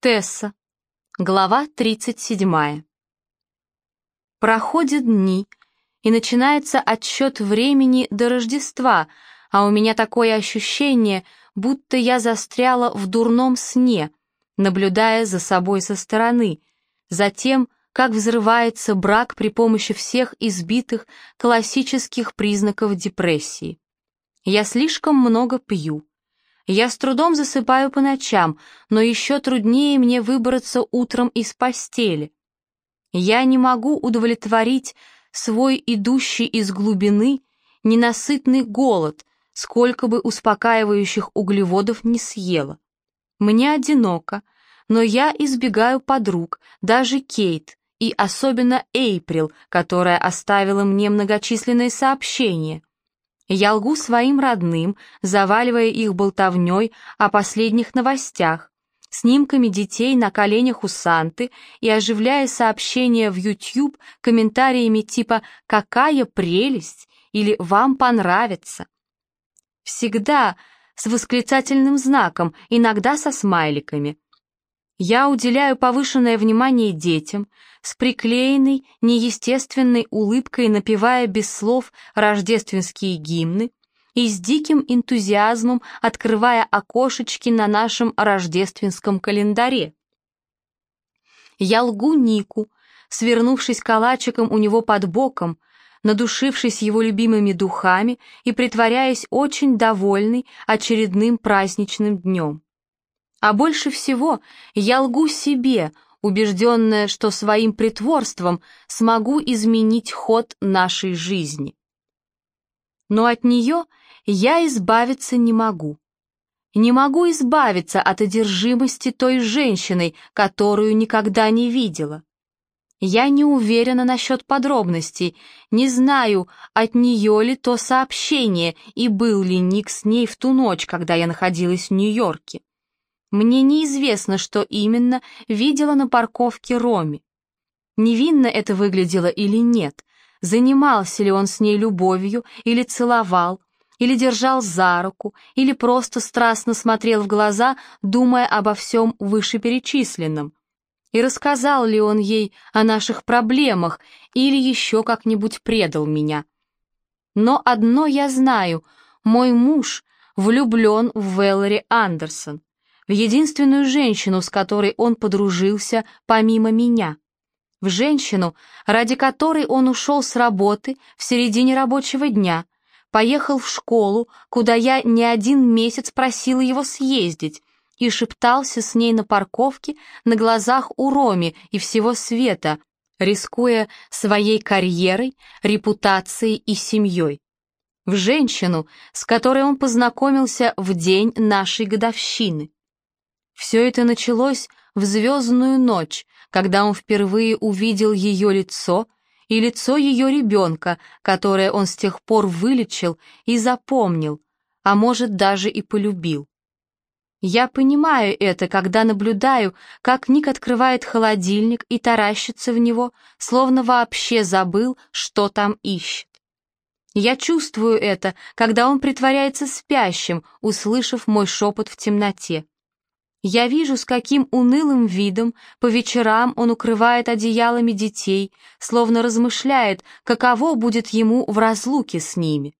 Тесса. Глава 37. Проходят дни, и начинается отсчет времени до Рождества, а у меня такое ощущение, будто я застряла в дурном сне, наблюдая за собой со стороны, за тем, как взрывается брак при помощи всех избитых классических признаков депрессии. Я слишком много пью. Я с трудом засыпаю по ночам, но еще труднее мне выбраться утром из постели. Я не могу удовлетворить свой идущий из глубины ненасытный голод, сколько бы успокаивающих углеводов не съела. Мне одиноко, но я избегаю подруг, даже Кейт, и особенно Эйприл, которая оставила мне многочисленные сообщения. Я лгу своим родным, заваливая их болтовней о последних новостях, снимками детей на коленях у Санты и оживляя сообщения в YouTube комментариями типа «Какая прелесть!» или «Вам понравится!». Всегда с восклицательным знаком, иногда со смайликами. Я уделяю повышенное внимание детям, с приклеенной, неестественной улыбкой напевая без слов рождественские гимны и с диким энтузиазмом открывая окошечки на нашем рождественском календаре. Я лгу Нику, свернувшись калачиком у него под боком, надушившись его любимыми духами и притворяясь очень довольной очередным праздничным днем. А больше всего я лгу себе, убежденная, что своим притворством смогу изменить ход нашей жизни. Но от нее я избавиться не могу. Не могу избавиться от одержимости той женщиной, которую никогда не видела. Я не уверена насчет подробностей, не знаю, от нее ли то сообщение и был ли Ник с ней в ту ночь, когда я находилась в Нью-Йорке. Мне неизвестно, что именно видела на парковке Роми. Невинно это выглядело или нет, занимался ли он с ней любовью или целовал, или держал за руку, или просто страстно смотрел в глаза, думая обо всем вышеперечисленном. И рассказал ли он ей о наших проблемах или еще как-нибудь предал меня. Но одно я знаю, мой муж влюблен в Вэллори Андерсон в единственную женщину, с которой он подружился помимо меня, в женщину, ради которой он ушел с работы в середине рабочего дня, поехал в школу, куда я не один месяц просила его съездить, и шептался с ней на парковке на глазах у Роми и всего света, рискуя своей карьерой, репутацией и семьей. В женщину, с которой он познакомился в день нашей годовщины. Все это началось в звездную ночь, когда он впервые увидел ее лицо и лицо ее ребенка, которое он с тех пор вылечил и запомнил, а может даже и полюбил. Я понимаю это, когда наблюдаю, как Ник открывает холодильник и таращится в него, словно вообще забыл, что там ищет. Я чувствую это, когда он притворяется спящим, услышав мой шепот в темноте. Я вижу, с каким унылым видом по вечерам он укрывает одеялами детей, словно размышляет, каково будет ему в разлуке с ними.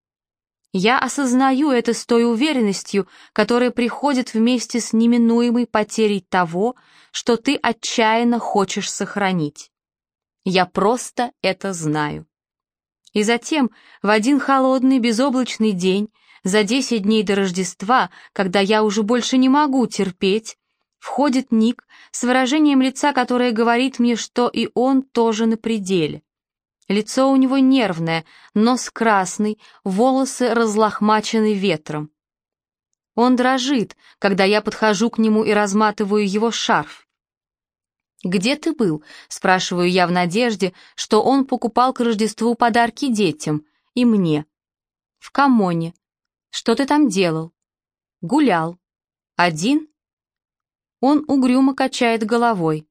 Я осознаю это с той уверенностью, которая приходит вместе с неминуемой потерей того, что ты отчаянно хочешь сохранить. Я просто это знаю. И затем, в один холодный безоблачный день, за десять дней до Рождества, когда я уже больше не могу терпеть, входит Ник с выражением лица, которое говорит мне, что и он тоже на пределе. Лицо у него нервное, нос красный, волосы разлохмачены ветром. Он дрожит, когда я подхожу к нему и разматываю его шарф. «Где ты был?» — спрашиваю я в надежде, что он покупал к Рождеству подарки детям и мне. «В Камоне. Что ты там делал?» «Гулял. Один?» Он угрюмо качает головой.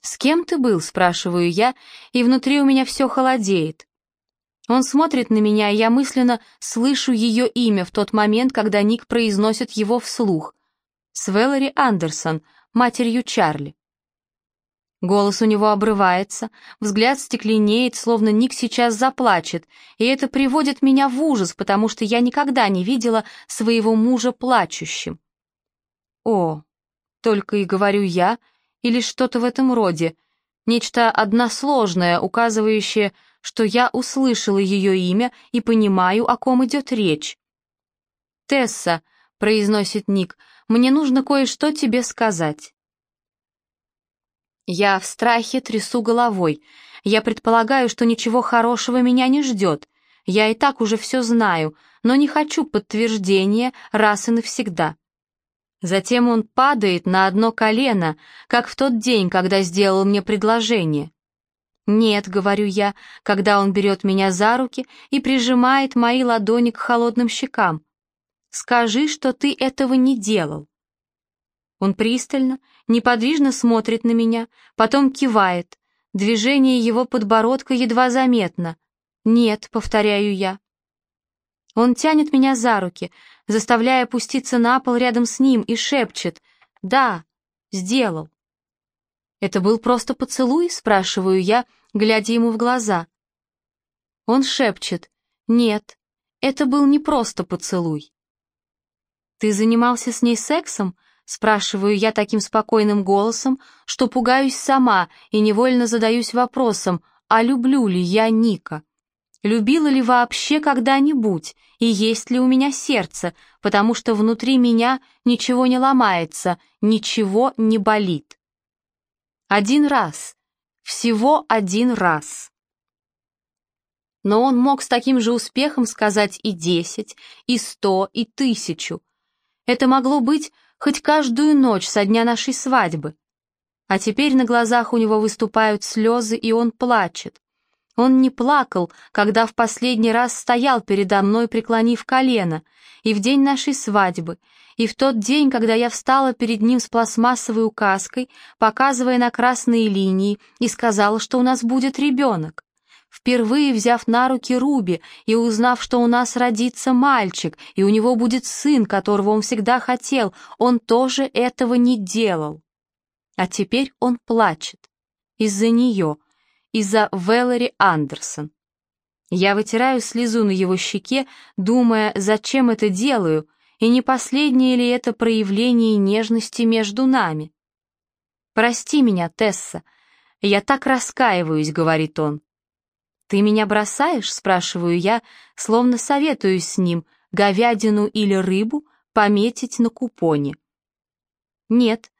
«С кем ты был?» — спрашиваю я, и внутри у меня все холодеет. Он смотрит на меня, и я мысленно слышу ее имя в тот момент, когда Ник произносит его вслух. «С Вэллори Андерсон, матерью Чарли. Голос у него обрывается, взгляд стекленеет, словно Ник сейчас заплачет, и это приводит меня в ужас, потому что я никогда не видела своего мужа плачущим. О, только и говорю я, или что-то в этом роде, нечто односложное, указывающее, что я услышала ее имя и понимаю, о ком идет речь. «Тесса», — произносит Ник, — «мне нужно кое-что тебе сказать». Я в страхе трясу головой. Я предполагаю, что ничего хорошего меня не ждет. Я и так уже все знаю, но не хочу подтверждения раз и навсегда. Затем он падает на одно колено, как в тот день, когда сделал мне предложение. «Нет», — говорю я, когда он берет меня за руки и прижимает мои ладони к холодным щекам. «Скажи, что ты этого не делал». Он пристально, неподвижно смотрит на меня, потом кивает. Движение его подбородка едва заметно. «Нет», — повторяю я. Он тянет меня за руки, заставляя опуститься на пол рядом с ним и шепчет «Да, сделал». «Это был просто поцелуй?» — спрашиваю я, глядя ему в глаза. Он шепчет «Нет, это был не просто поцелуй». «Ты занимался с ней сексом?» Спрашиваю я таким спокойным голосом, что пугаюсь сама и невольно задаюсь вопросом, а люблю ли я Ника? Любила ли вообще когда-нибудь, и есть ли у меня сердце, потому что внутри меня ничего не ломается, ничего не болит. Один раз, всего один раз. Но он мог с таким же успехом сказать и десять, и сто, и тысячу. Это могло быть хоть каждую ночь со дня нашей свадьбы. А теперь на глазах у него выступают слезы, и он плачет. Он не плакал, когда в последний раз стоял передо мной, преклонив колено, и в день нашей свадьбы, и в тот день, когда я встала перед ним с пластмассовой указкой, показывая на красные линии, и сказала, что у нас будет ребенок. Впервые взяв на руки Руби и узнав, что у нас родится мальчик, и у него будет сын, которого он всегда хотел, он тоже этого не делал. А теперь он плачет. Из-за нее, из-за Веллери Андерсон. Я вытираю слезу на его щеке, думая, зачем это делаю, и не последнее ли это проявление нежности между нами. «Прости меня, Тесса, я так раскаиваюсь», — говорит он. «Ты меня бросаешь?» — спрашиваю я, словно советуюсь с ним, говядину или рыбу пометить на купоне. «Нет,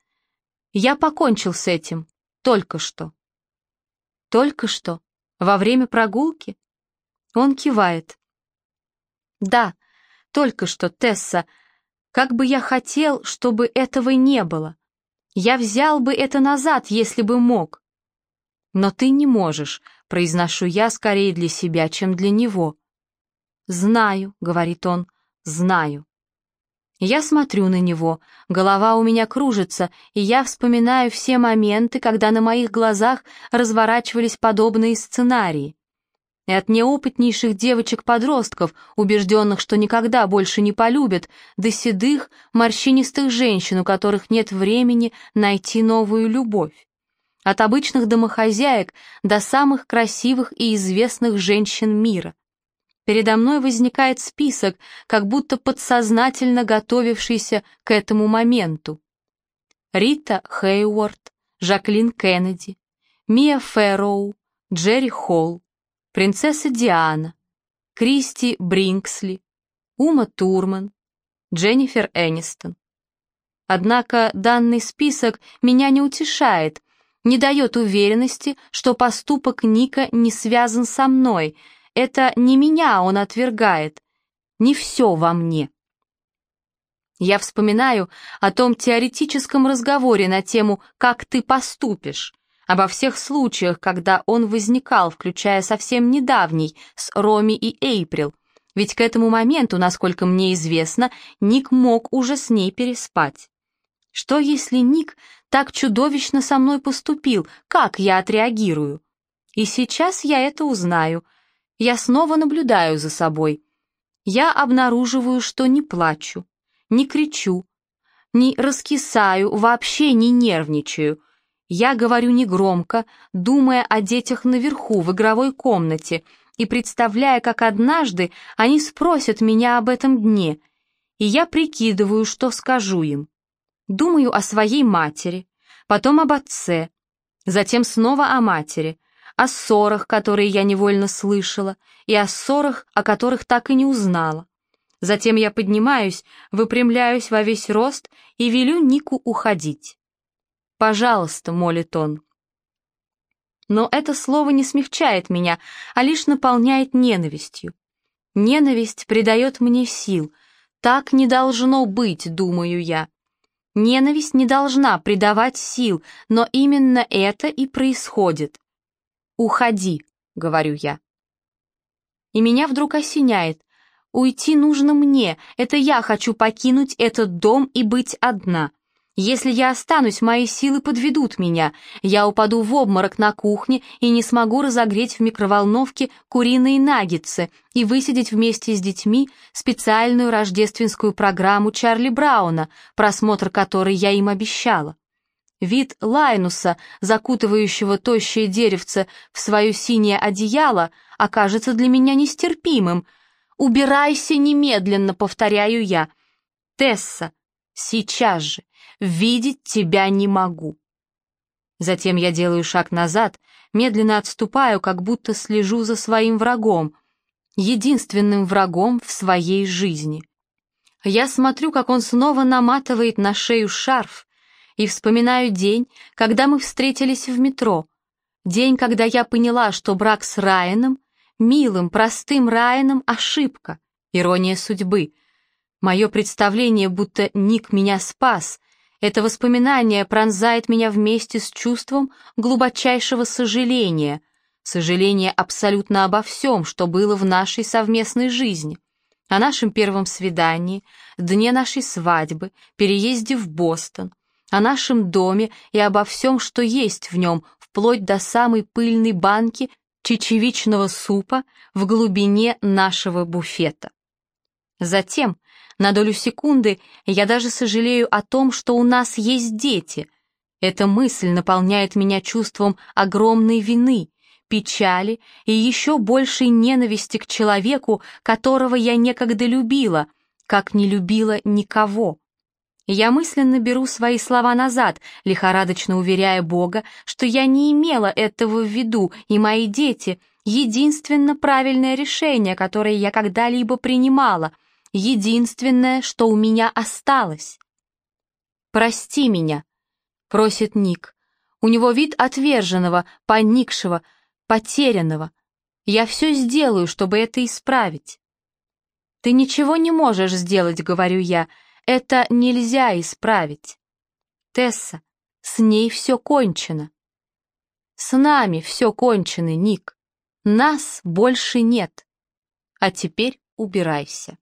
я покончил с этим, только что». «Только что? Во время прогулки?» Он кивает. «Да, только что, Тесса. Как бы я хотел, чтобы этого не было. Я взял бы это назад, если бы мог. Но ты не можешь, произношу я скорее для себя, чем для него. «Знаю», — говорит он, — «знаю». Я смотрю на него, голова у меня кружится, и я вспоминаю все моменты, когда на моих глазах разворачивались подобные сценарии. И от неопытнейших девочек-подростков, убежденных, что никогда больше не полюбят, до седых, морщинистых женщин, у которых нет времени найти новую любовь от обычных домохозяек до самых красивых и известных женщин мира. Передо мной возникает список, как будто подсознательно готовившийся к этому моменту. Рита Хейворд, Жаклин Кеннеди, Мия Фэрроу, Джерри Холл, принцесса Диана, Кристи Бринксли, Ума Турман, Дженнифер Энистон. Однако данный список меня не утешает, не дает уверенности, что поступок Ника не связан со мной. Это не меня он отвергает. Не все во мне. Я вспоминаю о том теоретическом разговоре на тему «как ты поступишь», обо всех случаях, когда он возникал, включая совсем недавний, с Роми и Эйприл, ведь к этому моменту, насколько мне известно, Ник мог уже с ней переспать. Что если Ник так чудовищно со мной поступил, как я отреагирую? И сейчас я это узнаю. Я снова наблюдаю за собой. Я обнаруживаю, что не плачу, не кричу, Не раскисаю, вообще не нервничаю. Я говорю негромко, думая о детях наверху, в игровой комнате, и представляя, как однажды они спросят меня об этом дне, и я прикидываю, что скажу им. Думаю о своей матери, потом об отце, затем снова о матери, о ссорах, которые я невольно слышала, и о ссорах, о которых так и не узнала. Затем я поднимаюсь, выпрямляюсь во весь рост и велю Нику уходить. «Пожалуйста», — молит он. Но это слово не смягчает меня, а лишь наполняет ненавистью. Ненависть придает мне сил. Так не должно быть, думаю я. Ненависть не должна придавать сил, но именно это и происходит. «Уходи», — говорю я. И меня вдруг осеняет. Уйти нужно мне, это я хочу покинуть этот дом и быть одна. Если я останусь, мои силы подведут меня. Я упаду в обморок на кухне и не смогу разогреть в микроволновке куриные наггетсы и высидеть вместе с детьми специальную рождественскую программу Чарли Брауна, просмотр которой я им обещала. Вид Лайнуса, закутывающего тощее деревце в свое синее одеяло, окажется для меня нестерпимым — «Убирайся немедленно», — повторяю я. «Тесса, сейчас же, видеть тебя не могу». Затем я делаю шаг назад, медленно отступаю, как будто слежу за своим врагом, единственным врагом в своей жизни. Я смотрю, как он снова наматывает на шею шарф, и вспоминаю день, когда мы встретились в метро, день, когда я поняла, что брак с Райаном милым, простым Райаном ошибка, ирония судьбы. Мое представление, будто Ник меня спас, это воспоминание пронзает меня вместе с чувством глубочайшего сожаления, сожаления абсолютно обо всем, что было в нашей совместной жизни, о нашем первом свидании, дне нашей свадьбы, переезде в Бостон, о нашем доме и обо всем, что есть в нем, вплоть до самой пыльной банки чечевичного супа в глубине нашего буфета. Затем, на долю секунды, я даже сожалею о том, что у нас есть дети. Эта мысль наполняет меня чувством огромной вины, печали и еще большей ненависти к человеку, которого я некогда любила, как не любила никого. Я мысленно беру свои слова назад, лихорадочно уверяя Бога, что я не имела этого в виду, и мои дети — единственно правильное решение, которое я когда-либо принимала, единственное, что у меня осталось. «Прости меня», — просит Ник. У него вид отверженного, поникшего, потерянного. Я все сделаю, чтобы это исправить. «Ты ничего не можешь сделать», — говорю я, — это нельзя исправить. Тесса, с ней все кончено. С нами все кончено, Ник. Нас больше нет. А теперь убирайся.